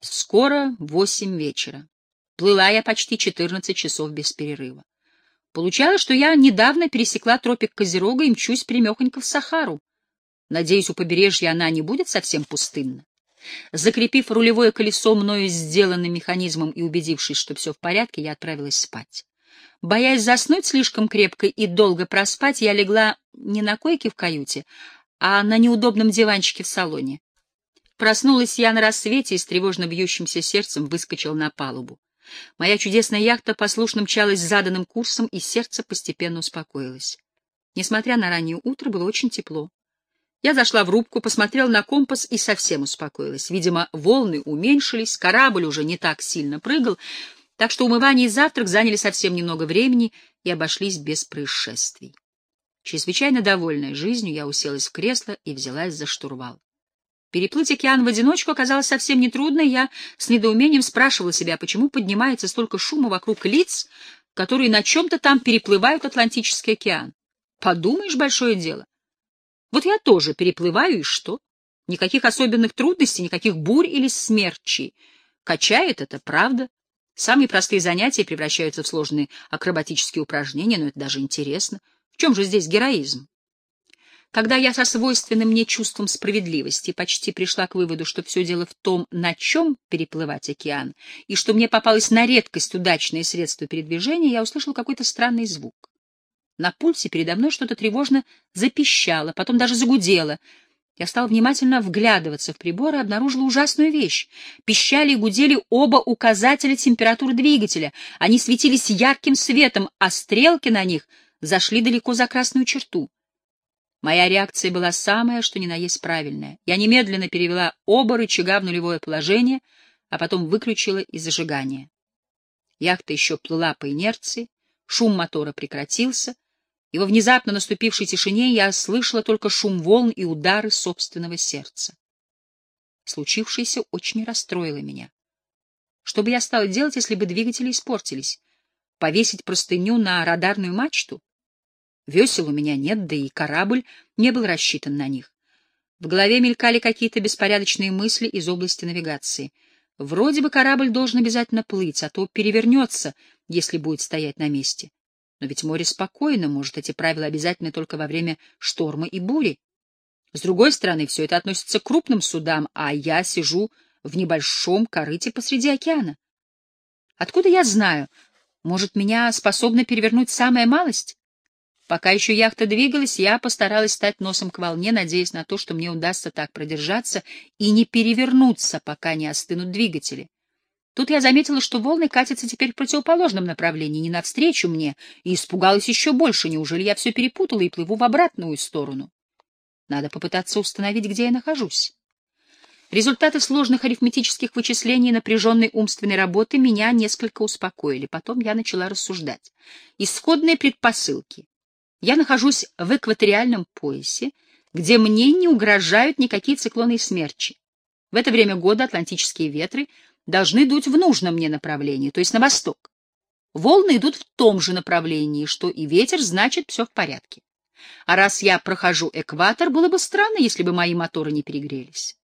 Скоро восемь вечера. Плыла я почти четырнадцать часов без перерыва. Получалось, что я недавно пересекла тропик Козерога и мчусь примехонько в Сахару. Надеюсь, у побережья она не будет совсем пустынна. Закрепив рулевое колесо мною сделанным механизмом и убедившись, что все в порядке, я отправилась спать. Боясь заснуть слишком крепко и долго проспать, я легла не на койке в каюте, а на неудобном диванчике в салоне. Проснулась я на рассвете и с тревожно бьющимся сердцем выскочил на палубу. Моя чудесная яхта послушно мчалась заданным курсом, и сердце постепенно успокоилось. Несмотря на раннее утро, было очень тепло. Я зашла в рубку, посмотрела на компас и совсем успокоилась. Видимо, волны уменьшились, корабль уже не так сильно прыгал, так что умывание и завтрак заняли совсем немного времени и обошлись без происшествий. Чрезвычайно довольная жизнью, я уселась в кресло и взялась за штурвал. Переплыть океан в одиночку оказалось совсем нетрудно, и я с недоумением спрашивала себя, почему поднимается столько шума вокруг лиц, которые на чем-то там переплывают Атлантический океан. Подумаешь, большое дело. Вот я тоже переплываю, и что? Никаких особенных трудностей, никаких бурь или смерчей. Качает это, правда. Самые простые занятия превращаются в сложные акробатические упражнения, но это даже интересно. В чем же здесь героизм? Когда я со свойственным мне чувством справедливости почти пришла к выводу, что все дело в том, на чем переплывать океан, и что мне попалось на редкость удачное средство передвижения, я услышал какой-то странный звук. На пульсе передо мной что-то тревожно запищало, потом даже загудело. Я стал внимательно вглядываться в прибор и обнаружила ужасную вещь. Пищали и гудели оба указателя температуры двигателя. Они светились ярким светом, а стрелки на них зашли далеко за красную черту. Моя реакция была самая, что ни на есть правильная. Я немедленно перевела оба рычага в нулевое положение, а потом выключила и зажигание. Яхта еще плыла по инерции, шум мотора прекратился — и во внезапно наступившей тишине я слышала только шум волн и удары собственного сердца. Случившееся очень расстроило меня. Что бы я стала делать, если бы двигатели испортились? Повесить простыню на радарную мачту? Весел у меня нет, да и корабль не был рассчитан на них. В голове мелькали какие-то беспорядочные мысли из области навигации. Вроде бы корабль должен обязательно плыть, а то перевернется, если будет стоять на месте. Но ведь море спокойно, может, эти правила обязательны только во время шторма и бури. С другой стороны, все это относится к крупным судам, а я сижу в небольшом корыте посреди океана. Откуда я знаю? Может, меня способна перевернуть самая малость? Пока еще яхта двигалась, я постаралась стать носом к волне, надеясь на то, что мне удастся так продержаться и не перевернуться, пока не остынут двигатели. Тут я заметила, что волны катятся теперь в противоположном направлении, не навстречу мне, и испугалась еще больше. Неужели я все перепутала и плыву в обратную сторону? Надо попытаться установить, где я нахожусь. Результаты сложных арифметических вычислений и напряженной умственной работы меня несколько успокоили. Потом я начала рассуждать. Исходные предпосылки. Я нахожусь в экваториальном поясе, где мне не угрожают никакие циклоны и смерчи. В это время года атлантические ветры — должны дуть в нужном мне направлении, то есть на восток. Волны идут в том же направлении, что и ветер, значит, все в порядке. А раз я прохожу экватор, было бы странно, если бы мои моторы не перегрелись.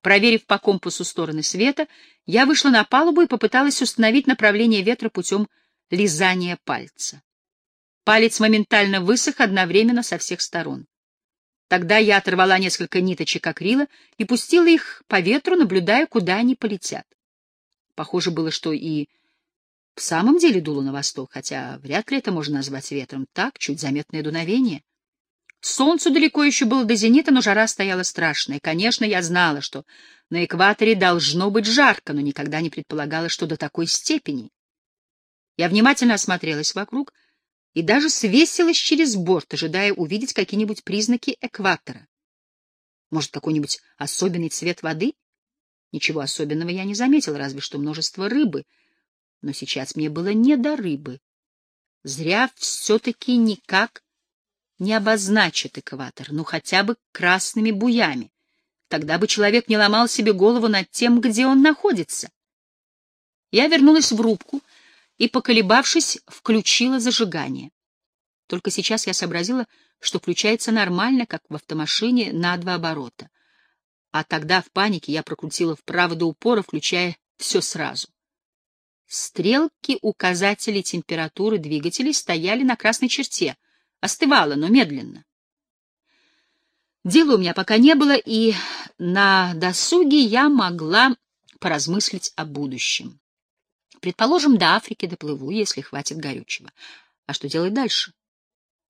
Проверив по компасу стороны света, я вышла на палубу и попыталась установить направление ветра путем лизания пальца. Палец моментально высох одновременно со всех сторон. Тогда я оторвала несколько ниточек акрила и пустила их по ветру, наблюдая, куда они полетят. Похоже было, что и в самом деле дуло на восток, хотя вряд ли это можно назвать ветром. Так, чуть заметное дуновение. Солнцу далеко еще было до зенита, но жара стояла страшная. Конечно, я знала, что на экваторе должно быть жарко, но никогда не предполагала, что до такой степени. Я внимательно осмотрелась вокруг — и даже свесилась через борт, ожидая увидеть какие-нибудь признаки экватора. Может, какой-нибудь особенный цвет воды? Ничего особенного я не заметил, разве что множество рыбы. Но сейчас мне было не до рыбы. Зря все-таки никак не обозначит экватор, ну хотя бы красными буями. Тогда бы человек не ломал себе голову над тем, где он находится. Я вернулась в рубку, и, поколебавшись, включила зажигание. Только сейчас я сообразила, что включается нормально, как в автомашине, на два оборота. А тогда в панике я прокрутила вправо до упора, включая все сразу. Стрелки указателей температуры двигателей стояли на красной черте. Остывало, но медленно. Дела у меня пока не было, и на досуге я могла поразмыслить о будущем. Предположим, до Африки доплыву, если хватит горючего. А что делать дальше?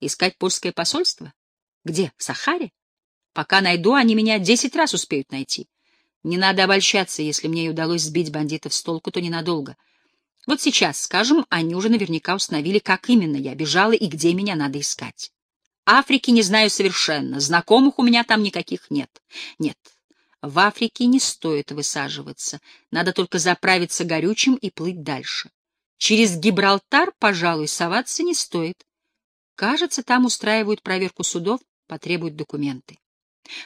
Искать польское посольство? Где? В Сахаре? Пока найду, они меня десять раз успеют найти. Не надо обольщаться, если мне и удалось сбить бандитов с толку, то ненадолго. Вот сейчас, скажем, они уже наверняка установили, как именно я бежала и где меня надо искать. Африки не знаю совершенно, знакомых у меня там никаких нет. Нет, в Африке не стоит высаживаться, надо только заправиться горючим и плыть дальше. Через Гибралтар, пожалуй, соваться не стоит. Кажется, там устраивают проверку судов, потребуют документы.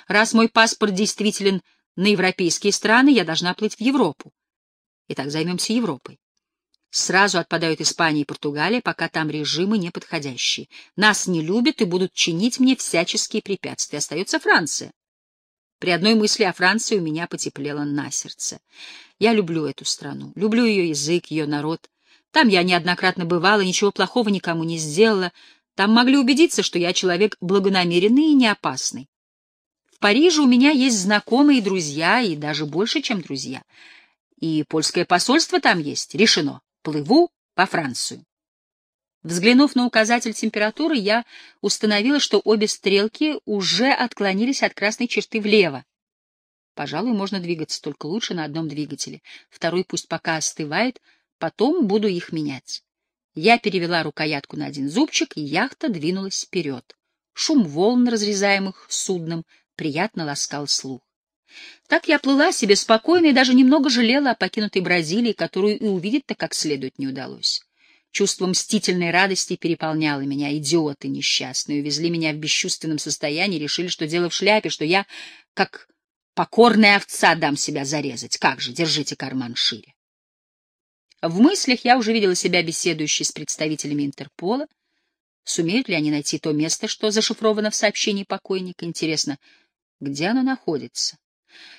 Раз мой паспорт действителен на европейские страны, я должна плыть в Европу. Итак, займемся Европой. Сразу отпадают Испания и Португалия, пока там режимы неподходящие. Нас не любят и будут чинить мне всяческие препятствия. Остается Франция. При одной мысли о Франции у меня потеплело на сердце. Я люблю эту страну, люблю ее язык, ее народ. Там я неоднократно бывала, ничего плохого никому не сделала. Там могли убедиться, что я человек благонамеренный и неопасный. В Париже у меня есть знакомые и друзья, и даже больше, чем друзья. И польское посольство там есть. Решено. Плыву по Францию. Взглянув на указатель температуры, я установила, что обе стрелки уже отклонились от красной черты влево. Пожалуй, можно двигаться только лучше на одном двигателе. Второй пусть пока остывает, потом буду их менять. Я перевела рукоятку на один зубчик, и яхта двинулась вперед. Шум волн, разрезаемых судном, приятно ласкал слух. Так я плыла себе спокойно и даже немного жалела о покинутой Бразилии, которую и увидеть-то как следует не удалось. Чувство мстительной радости переполняло меня. Идиоты несчастные увезли меня в бесчувственном состоянии, решили, что дело в шляпе, что я, как покорная овца, дам себя зарезать. Как же, держите карман шире. В мыслях я уже видела себя беседующей с представителями Интерпола. Сумеют ли они найти то место, что зашифровано в сообщении покойника? Интересно, где оно находится?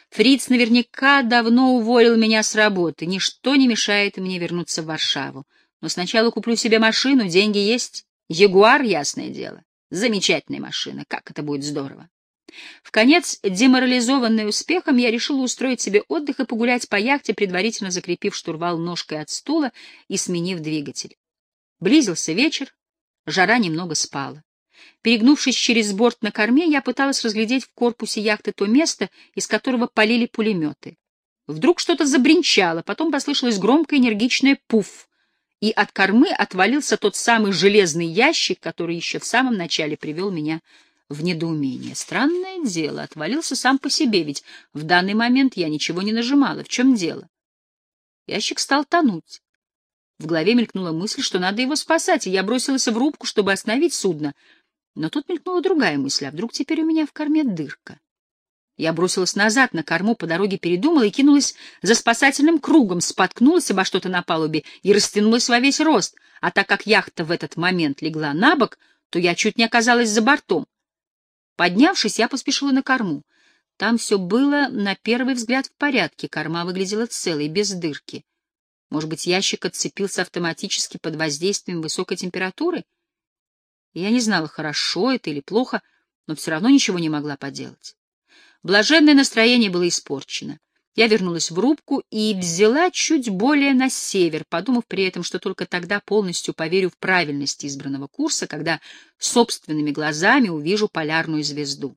Фриц наверняка давно уволил меня с работы. Ничто не мешает мне вернуться в Варшаву. Но сначала куплю себе машину, деньги есть. Ягуар, ясное дело. Замечательная машина, как это будет здорово. В конец, деморализованный успехом, я решила устроить себе отдых и погулять по яхте, предварительно закрепив штурвал ножкой от стула и сменив двигатель. Близился вечер, жара немного спала. Перегнувшись через борт на корме, я пыталась разглядеть в корпусе яхты то место, из которого полили пулеметы. Вдруг что-то забринчало, потом послышалось громкое энергичное «пуф», и от кормы отвалился тот самый железный ящик, который еще в самом начале привел меня в недоумение. Странное дело, отвалился сам по себе, ведь в данный момент я ничего не нажимала. В чем дело? Ящик стал тонуть. В голове мелькнула мысль, что надо его спасать, и я бросилась в рубку, чтобы остановить судно. Но тут мелькнула другая мысль, а вдруг теперь у меня в корме дырка? Я бросилась назад на корму, по дороге передумала и кинулась за спасательным кругом, споткнулась обо что-то на палубе и растянулась во весь рост, а так как яхта в этот момент легла на бок, то я чуть не оказалась за бортом. Поднявшись, я поспешила на корму. Там все было, на первый взгляд, в порядке, корма выглядела целой, без дырки. Может быть, ящик отцепился автоматически под воздействием высокой температуры? Я не знала, хорошо это или плохо, но все равно ничего не могла поделать. Блаженное настроение было испорчено. Я вернулась в рубку и взяла чуть более на север, подумав при этом, что только тогда полностью поверю в правильность избранного курса, когда собственными глазами увижу полярную звезду.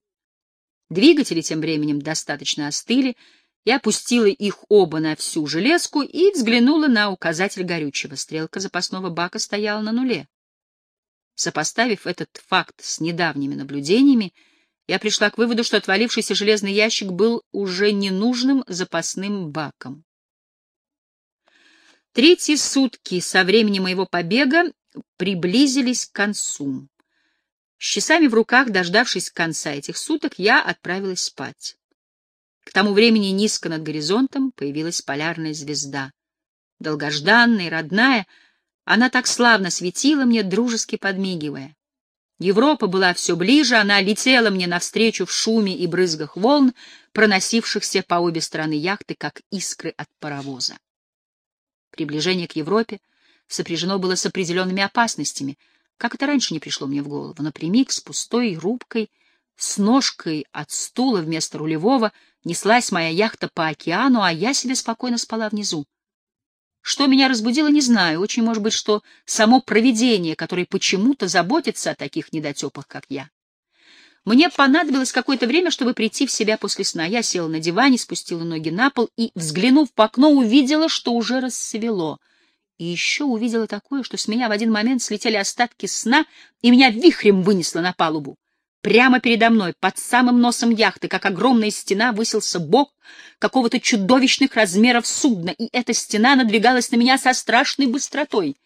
Двигатели тем временем достаточно остыли, я опустила их оба на всю железку и взглянула на указатель горючего. Стрелка запасного бака стояла на нуле. Сопоставив этот факт с недавними наблюдениями, я пришла к выводу, что отвалившийся железный ящик был уже ненужным запасным баком. Третьи сутки со времени моего побега приблизились к концу. С часами в руках, дождавшись конца этих суток, я отправилась спать. К тому времени низко над горизонтом появилась полярная звезда. Долгожданная и родная, она так славно светила мне, дружески подмигивая. Европа была все ближе, она летела мне навстречу в шуме и брызгах волн, проносившихся по обе стороны яхты, как искры от паровоза. Приближение к Европе сопряжено было с определенными опасностями, как это раньше не пришло мне в голову, напрямик с пустой рубкой, с ножкой от стула вместо рулевого неслась моя яхта по океану, а я себе спокойно спала внизу. Что меня разбудило, не знаю. Очень может быть, что само провидение, которое почему-то заботится о таких недотепах, как я. Мне понадобилось какое-то время, чтобы прийти в себя после сна. Я села на диване, спустила ноги на пол и, взглянув в окно, увидела, что уже рассвело. И еще увидела такое, что с меня в один момент слетели остатки сна, и меня вихрем вынесло на палубу. Прямо передо мной, под самым носом яхты, как огромная стена, высился бок какого-то чудовищных размеров судна, и эта стена надвигалась на меня со страшной быстротой.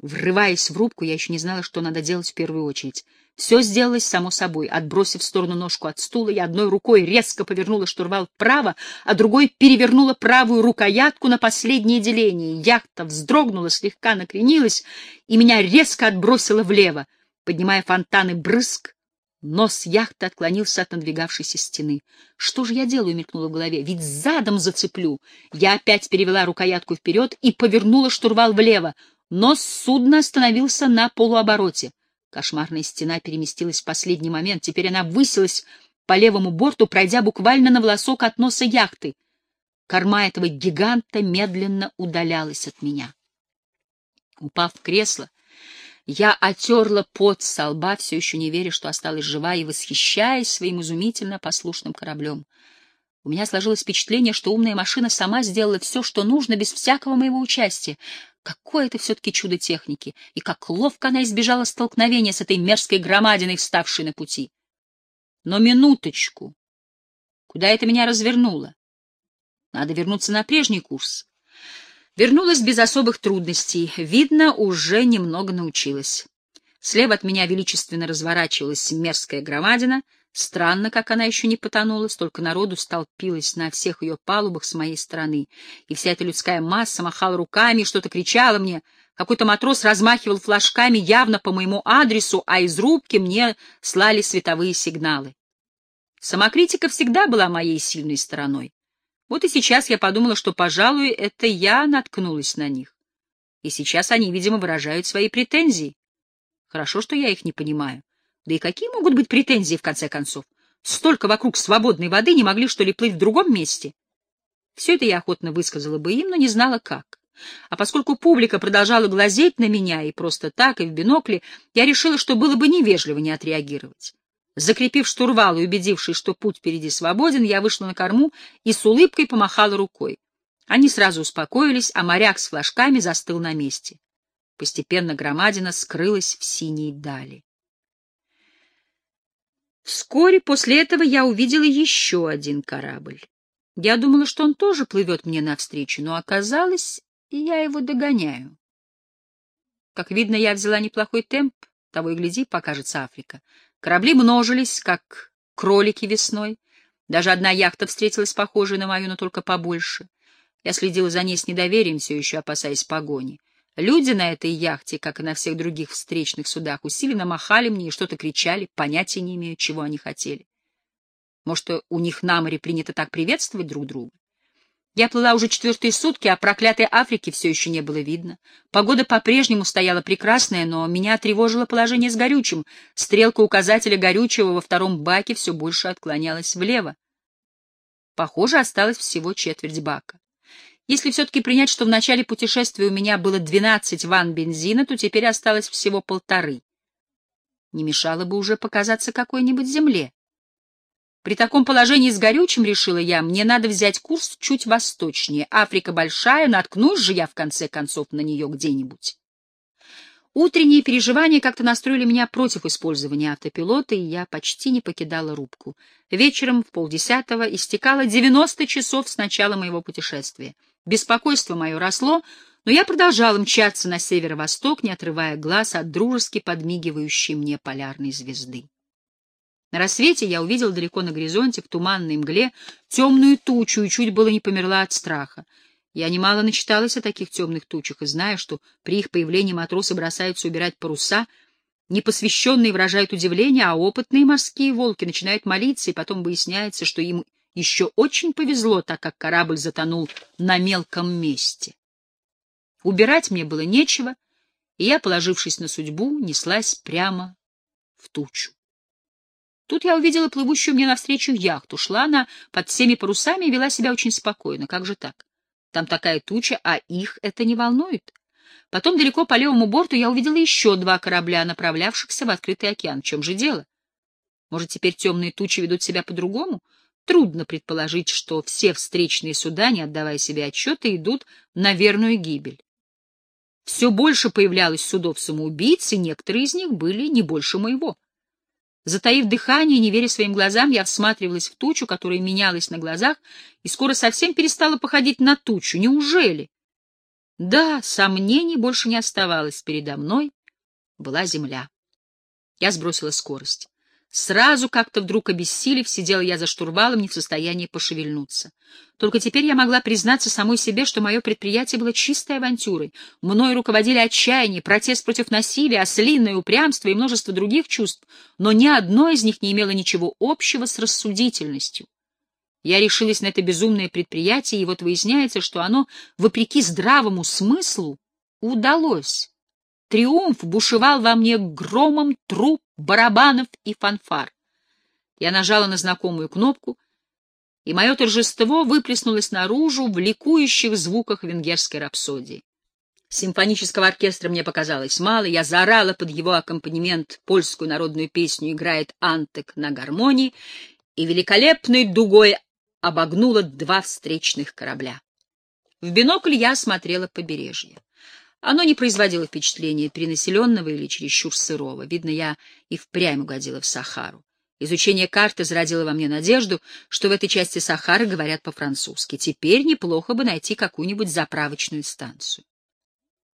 Врываясь в рубку, я еще не знала, что надо делать в первую очередь. Все сделалось само собой. Отбросив в сторону ножку от стула, я одной рукой резко повернула штурвал вправо, а другой перевернула правую рукоятку на последнее деление. Яхта вздрогнула, слегка накренилась, и меня резко отбросило влево, поднимая фонтаны брызг, Нос яхты отклонился от надвигавшейся стены. Что же я делаю, мелькнуло в голове. Ведь задом зацеплю. Я опять перевела рукоятку вперед и повернула штурвал влево. Нос судна остановился на полуобороте. Кошмарная стена переместилась в последний момент. Теперь она высилась по левому борту, пройдя буквально на волосок от носа яхты. Корма этого гиганта медленно удалялась от меня. Упав в кресло, я отерла пот со лба, все еще не веря, что осталась жива, и восхищаясь своим изумительно послушным кораблем. У меня сложилось впечатление, что умная машина сама сделала все, что нужно, без всякого моего участия. Какое это все-таки чудо техники! И как ловко она избежала столкновения с этой мерзкой громадиной, вставшей на пути. Но минуточку! Куда это меня развернуло? Надо вернуться на прежний курс. Вернулась без особых трудностей. Видно, уже немного научилась. Слева от меня величественно разворачивалась мерзкая громадина. Странно, как она еще не потонула, столько народу столпилось на всех ее палубах с моей стороны. И вся эта людская масса махала руками и что-то кричала мне. Какой-то матрос размахивал флажками явно по моему адресу, а из рубки мне слали световые сигналы. Самокритика всегда была моей сильной стороной. Вот и сейчас я подумала, что, пожалуй, это я наткнулась на них. И сейчас они, видимо, выражают свои претензии. Хорошо, что я их не понимаю. Да и какие могут быть претензии, в конце концов? Столько вокруг свободной воды не могли, что ли, плыть в другом месте? Все это я охотно высказала бы им, но не знала, как. А поскольку публика продолжала глазеть на меня и просто так, и в бинокле, я решила, что было бы невежливо не отреагировать. Закрепив штурвал и убедившись, что путь впереди свободен, я вышла на корму и с улыбкой помахала рукой. Они сразу успокоились, а моряк с флажками застыл на месте. Постепенно громадина скрылась в синей дали. Вскоре после этого я увидела еще один корабль. Я думала, что он тоже плывет мне навстречу, но оказалось, я его догоняю. Как видно, я взяла неплохой темп, того и гляди, покажется Африка. Корабли множились, как кролики весной. Даже одна яхта встретилась похожей на мою, но только побольше. Я следила за ней с недоверием, все еще опасаясь погони. Люди на этой яхте, как и на всех других встречных судах, усиленно махали мне и что-то кричали, понятия не имею, чего они хотели. Может, у них на море принято так приветствовать друг друга? Я плыла уже четвертые сутки, а проклятой Африки все еще не было видно. Погода по-прежнему стояла прекрасная, но меня тревожило положение с горючим. Стрелка указателя горючего во втором баке все больше отклонялась влево. Похоже, осталось всего четверть бака. Если все-таки принять, что в начале путешествия у меня было 12 ванн бензина, то теперь осталось всего полторы. Не мешало бы уже показаться какой-нибудь земле. При таком положении с горючим, решила я, мне надо взять курс чуть восточнее. Африка большая, наткнусь же я в конце концов на нее где-нибудь. Утренние переживания как-то настроили меня против использования автопилота, и я почти не покидала рубку. Вечером в полдесятого истекало 90 часов с начала моего путешествия. Беспокойство мое росло, но я продолжала мчаться на северо-восток, не отрывая глаз от дружески подмигивающей мне полярной звезды. На рассвете я увидел далеко на горизонте, в туманной мгле, темную тучу и чуть было не померла от страха. Я немало начиталась о таких темных тучах и знаю, что при их появлении матросы бросаются убирать паруса, Непосвященные выражают удивление, а опытные морские волки начинают молиться, и потом выясняется, что им еще очень повезло, так как корабль затонул на мелком месте. Убирать мне было нечего, и я, положившись на судьбу, неслась прямо в тучу. Тут я увидела плывущую мне навстречу яхту. Шла она под всеми парусами и вела себя очень спокойно. Как же так? Там такая туча, а их это не волнует. Потом далеко по левому борту я увидела еще два корабля, направлявшихся в открытый океан. В чем же дело? Может, теперь темные тучи ведут себя по-другому? Трудно предположить, что все встречные суда, не отдавая себе отчета, идут на верную гибель. Все больше появлялось судов-самоубийц, и некоторые из них были не больше моего. Затаив дыхание, не веря своим глазам, я всматривалась в тучу, которая менялась на глазах, и скоро совсем перестала походить на тучу. Неужели? Да, сомнений больше не оставалось. Передо мной была земля. Я сбросила скорость. Сразу как-то вдруг обессилев, сидела я за штурвалом, не в состоянии пошевельнуться. Только теперь я могла признаться самой себе, что мое предприятие было чистой авантюрой. Мною руководили отчаяние, протест против насилия, ослиное упрямство и множество других чувств, но ни одно из них не имело ничего общего с рассудительностью. Я решилась на это безумное предприятие, и вот выясняется, что оно, вопреки здравому смыслу, удалось. Триумф бушевал во мне громом труп, барабанов и фанфар. Я нажала на знакомую кнопку, и мое торжество выплеснулось наружу в ликующих звуках венгерской рапсодии. Симфонического оркестра мне показалось мало, я заорала под его аккомпанемент польскую народную песню «Играет Антек» на гармонии, и великолепной дугой обогнула два встречных корабля. В бинокль я осмотрела побережье. Оно не производило впечатления перенаселенного или чересчур сырого. Видно, я и впрямь угодила в Сахару. Изучение карты зародило во мне надежду, что в этой части Сахары говорят по-французски. Теперь неплохо бы найти какую-нибудь заправочную станцию.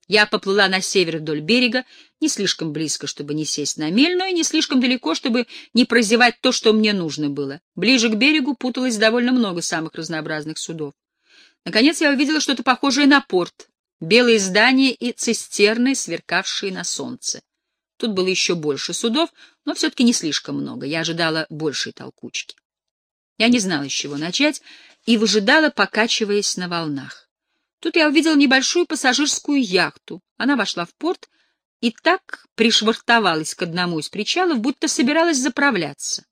Я поплыла на север вдоль берега, не слишком близко, чтобы не сесть на мель, но и не слишком далеко, чтобы не прозевать то, что мне нужно было. Ближе к берегу путалось довольно много самых разнообразных судов. Наконец я увидела что-то похожее на порт белые здания и цистерны, сверкавшие на солнце. Тут было еще больше судов, но все-таки не слишком много. Я ожидала большей толкучки. Я не знала, с чего начать, и выжидала, покачиваясь на волнах. Тут я увидела небольшую пассажирскую яхту. Она вошла в порт и так пришвартовалась к одному из причалов, будто собиралась заправляться.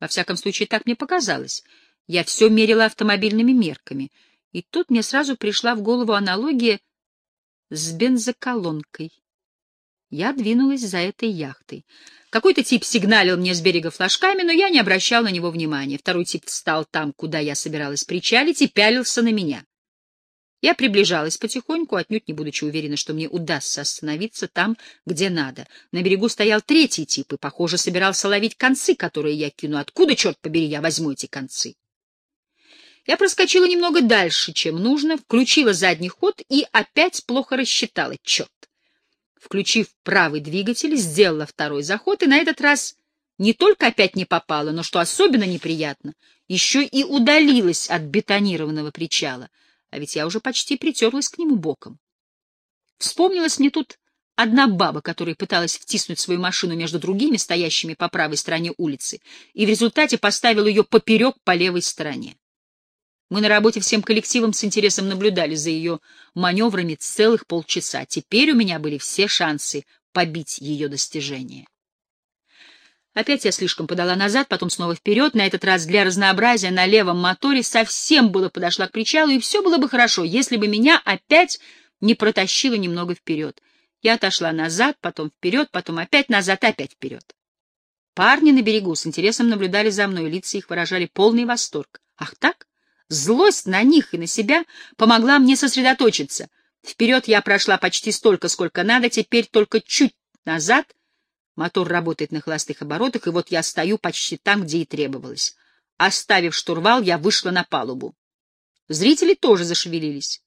Во всяком случае, так мне показалось. Я все мерила автомобильными мерками. И тут мне сразу пришла в голову аналогия с бензоколонкой. Я двинулась за этой яхтой. Какой-то тип сигналил мне с берега флажками, но я не обращал на него внимания. Второй тип встал там, куда я собиралась причалить, и пялился на меня. Я приближалась потихоньку, отнюдь не будучи уверена, что мне удастся остановиться там, где надо. На берегу стоял третий тип и, похоже, собирался ловить концы, которые я кину. Откуда, черт побери, я возьму эти концы? Я проскочила немного дальше, чем нужно, включила задний ход и опять плохо рассчитала. Черт! Включив правый двигатель, сделала второй заход, и на этот раз не только опять не попала, но, что особенно неприятно, еще и удалилась от бетонированного причала, а ведь я уже почти притерлась к нему боком. Вспомнилась мне тут одна баба, которая пыталась втиснуть свою машину между другими, стоящими по правой стороне улицы, и в результате поставила ее поперек по левой стороне. Мы на работе всем коллективом с интересом наблюдали за ее маневрами целых полчаса. Теперь у меня были все шансы побить ее достижение. Опять я слишком подала назад, потом снова вперед, на этот раз для разнообразия на левом моторе совсем было подошла к причалу, и все было бы хорошо, если бы меня опять не протащило немного вперед. Я отошла назад, потом вперед, потом опять назад, опять вперед. Парни на берегу с интересом наблюдали за мной, лица их выражали полный восторг. Ах так? Злость на них и на себя помогла мне сосредоточиться. Вперед я прошла почти столько, сколько надо, теперь только чуть назад. Мотор работает на холостых оборотах, и вот я стою почти там, где и требовалось. Оставив штурвал, я вышла на палубу. Зрители тоже зашевелились.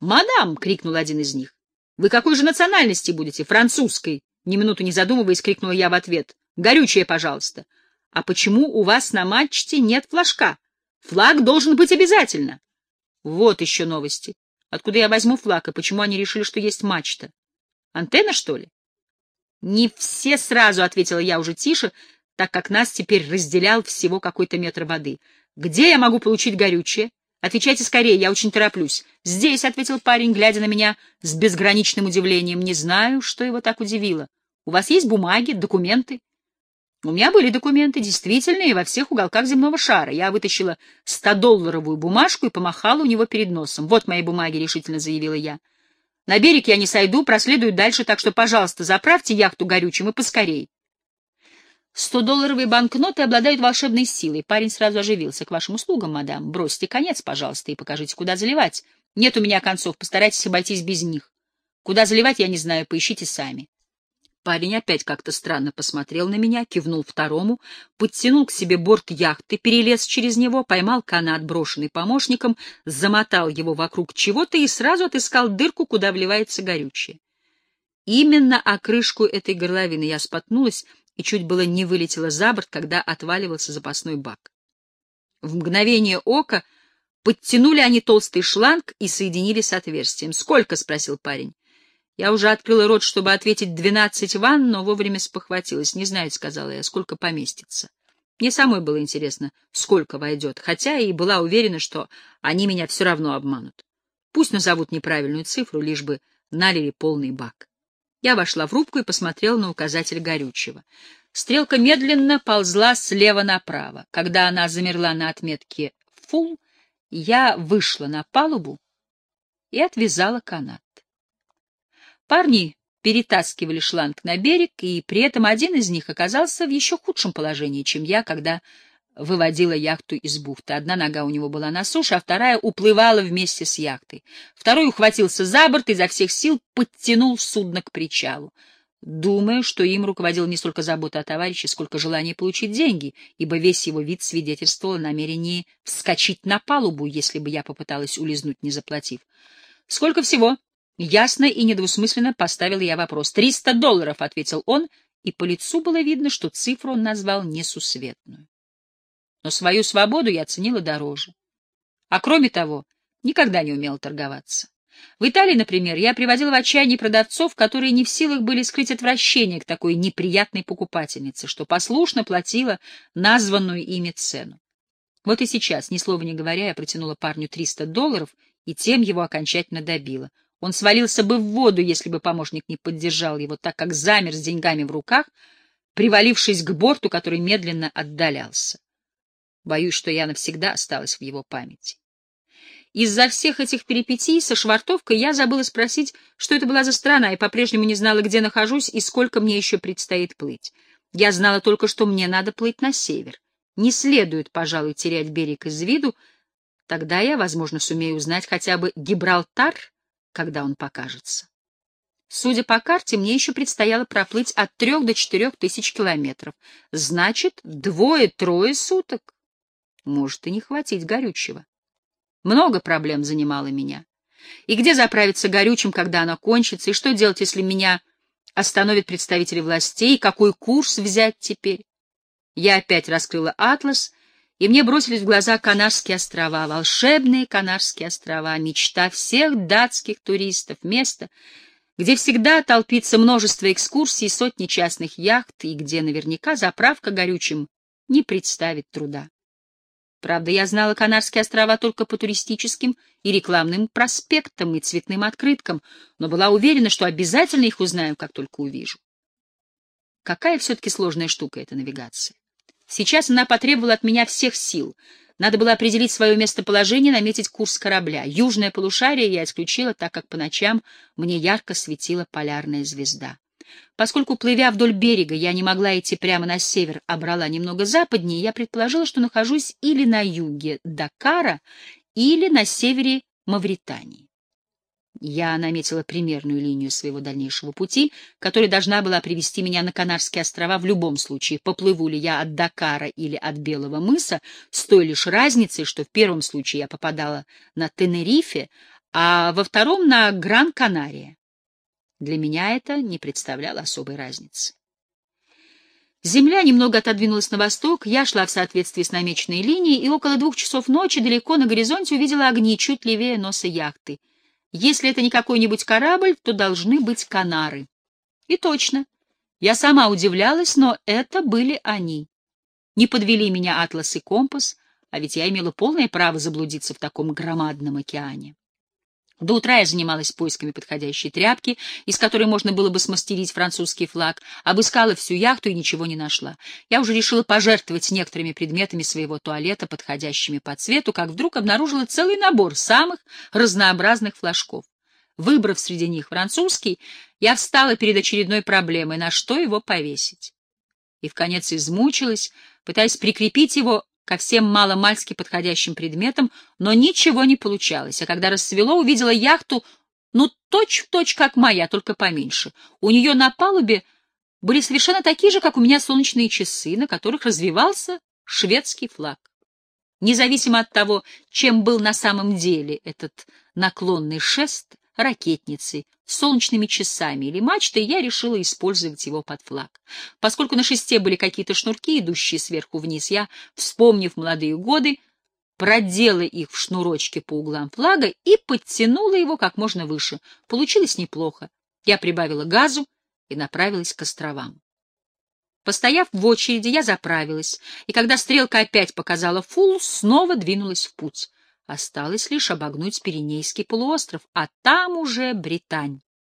«Мадам!» — крикнул один из них. «Вы какой же национальности будете? Французской!» Ни минуту не задумываясь, крикнула я в ответ. «Горючее, пожалуйста!» «А почему у вас на мачте нет флажка?» Флаг должен быть обязательно. Вот еще новости. Откуда я возьму флаг, и почему они решили, что есть мачта? Антенна, что ли? «Не все сразу», — ответила я уже тише, так как нас теперь разделял всего какой-то метр воды. «Где я могу получить горючее? Отвечайте скорее, я очень тороплюсь». «Здесь», — ответил парень, глядя на меня с безграничным удивлением. Не знаю, что его так удивило. «У вас есть бумаги, документы?» У меня были документы, действительные, во всех уголках земного шара. Я вытащила 100-долларовую бумажку и помахала у него перед носом. «Вот мои бумаги», — решительно заявила я. «На берег я не сойду, проследую дальше, так что, пожалуйста, заправьте яхту горючим и поскорей». «Сто-долларовые банкноты обладают волшебной силой». Парень сразу оживился. «К вашим услугам, мадам. Бросьте конец, пожалуйста, и покажите, куда заливать. Нет у меня концов, постарайтесь обойтись без них. Куда заливать, я не знаю, поищите сами». Парень опять как-то странно посмотрел на меня, кивнул второму, подтянул к себе борт яхты, перелез через него, поймал канат, брошенный помощником, замотал его вокруг чего-то и сразу отыскал дырку, куда вливается горючее. Именно о крышку этой горловины я споткнулась и чуть было не вылетела за борт, когда отваливался запасной бак. В мгновение ока подтянули они толстый шланг и соединили с отверстием. «Сколько?» — спросил парень. Я уже открыла рот, чтобы ответить двенадцать ванн, но вовремя спохватилась. «Не знаю», — сказала я, — «сколько поместится». Мне самой было интересно, сколько войдет, хотя и была уверена, что они меня все равно обманут. Пусть назовут неправильную цифру, лишь бы налили полный бак. Я вошла в рубку и посмотрела на указатель горючего. Стрелка медленно ползла слева направо. Когда она замерла на отметке «фул», я вышла на палубу и отвязала канат. Парни перетаскивали шланг на берег, и при этом один из них оказался в еще худшем положении, чем я, когда выводила яхту из бухты. Одна нога у него была на суше, а вторая уплывала вместе с яхтой. Второй ухватился за борт и изо всех сил подтянул судно к причалу. Думаю, что им руководил не столько забота о товарище, сколько желание получить деньги, ибо весь его вид свидетельствовал о намерении вскочить на палубу, если бы я попыталась улизнуть, не заплатив. — Сколько всего? Ясно и недвусмысленно поставил я вопрос. «Триста долларов», — ответил он, и по лицу было видно, что цифру он назвал несусветную. Но свою свободу я ценила дороже. А кроме того, никогда не умела торговаться. В Италии, например, я приводила в отчаяние продавцов, которые не в силах были скрыть отвращение к такой неприятной покупательнице, что послушно платила названную ими цену. Вот и сейчас, ни слова не говоря, я протянула парню 300 долларов и тем его окончательно добила — он свалился бы в воду, если бы помощник не поддержал его, так как замер с деньгами в руках, привалившись к борту, который медленно отдалялся. Боюсь, что я навсегда осталась в его памяти. Из-за всех этих перипетий со швартовкой я забыла спросить, что это была за страна, и по-прежнему не знала, где нахожусь и сколько мне еще предстоит плыть. Я знала только, что мне надо плыть на север. Не следует, пожалуй, терять берег из виду, тогда я, возможно, сумею узнать хотя бы Гибралтар — когда он покажется. Судя по карте, мне еще предстояло проплыть от трех до четырех тысяч километров. Значит, двое-трое суток. Может и не хватить горючего. Много проблем занимало меня. И где заправиться горючим, когда оно кончится, и что делать, если меня остановят представители властей, и какой курс взять теперь? Я опять раскрыла атлас и мне бросились в глаза Канарские острова, волшебные Канарские острова, мечта всех датских туристов, место, где всегда толпится множество экскурсий, сотни частных яхт, и где наверняка заправка горючим не представит труда. Правда, я знала Канарские острова только по туристическим и рекламным проспектам и цветным открыткам, но была уверена, что обязательно их узнаю, как только увижу. Какая все-таки сложная штука эта навигация. Сейчас она потребовала от меня всех сил. Надо было определить свое местоположение, наметить курс корабля. Южное полушарие я исключила, так как по ночам мне ярко светила полярная звезда. Поскольку, плывя вдоль берега, я не могла идти прямо на север, а брала немного западнее, я предположила, что нахожусь или на юге Дакара, или на севере Мавритании. Я наметила примерную линию своего дальнейшего пути, которая должна была привести меня на Канарские острова в любом случае, поплыву ли я от Дакара или от Белого мыса, с той лишь разницей, что в первом случае я попадала на Тенерифе, а во втором — на Гран-Канария. Для меня это не представляло особой разницы. Земля немного отодвинулась на восток, я шла в соответствии с намеченной линией, и около двух часов ночи далеко на горизонте увидела огни чуть левее носа яхты — если это не какой-нибудь корабль, то должны быть Канары. И точно. Я сама удивлялась, но это были они. Не подвели меня атлас и компас, а ведь я имела полное право заблудиться в таком громадном океане. До утра я занималась поисками подходящей тряпки, из которой можно было бы смастерить французский флаг, обыскала всю яхту и ничего не нашла. Я уже решила пожертвовать некоторыми предметами своего туалета, подходящими по цвету, как вдруг обнаружила целый набор самых разнообразных флажков. Выбрав среди них французский, я встала перед очередной проблемой, на что его повесить. И в конец измучилась, пытаясь прикрепить его ко всем маломальски подходящим предметам, но ничего не получалось, а когда рассвело, увидела яхту, ну, точь-в-точь, точь, как моя, только поменьше. У нее на палубе были совершенно такие же, как у меня солнечные часы, на которых развивался шведский флаг. Независимо от того, чем был на самом деле этот наклонный шест, ракетницей, солнечными часами или мачтой, я решила использовать его под флаг. Поскольку на шесте были какие-то шнурки, идущие сверху вниз, я, вспомнив молодые годы, продела их в шнурочке по углам флага и подтянула его как можно выше. Получилось неплохо. Я прибавила газу и направилась к островам. Постояв в очереди, я заправилась, и когда стрелка опять показала фул, снова двинулась в путь. Осталось лишь обогнуть Пиренейский полуостров, а там уже Британь.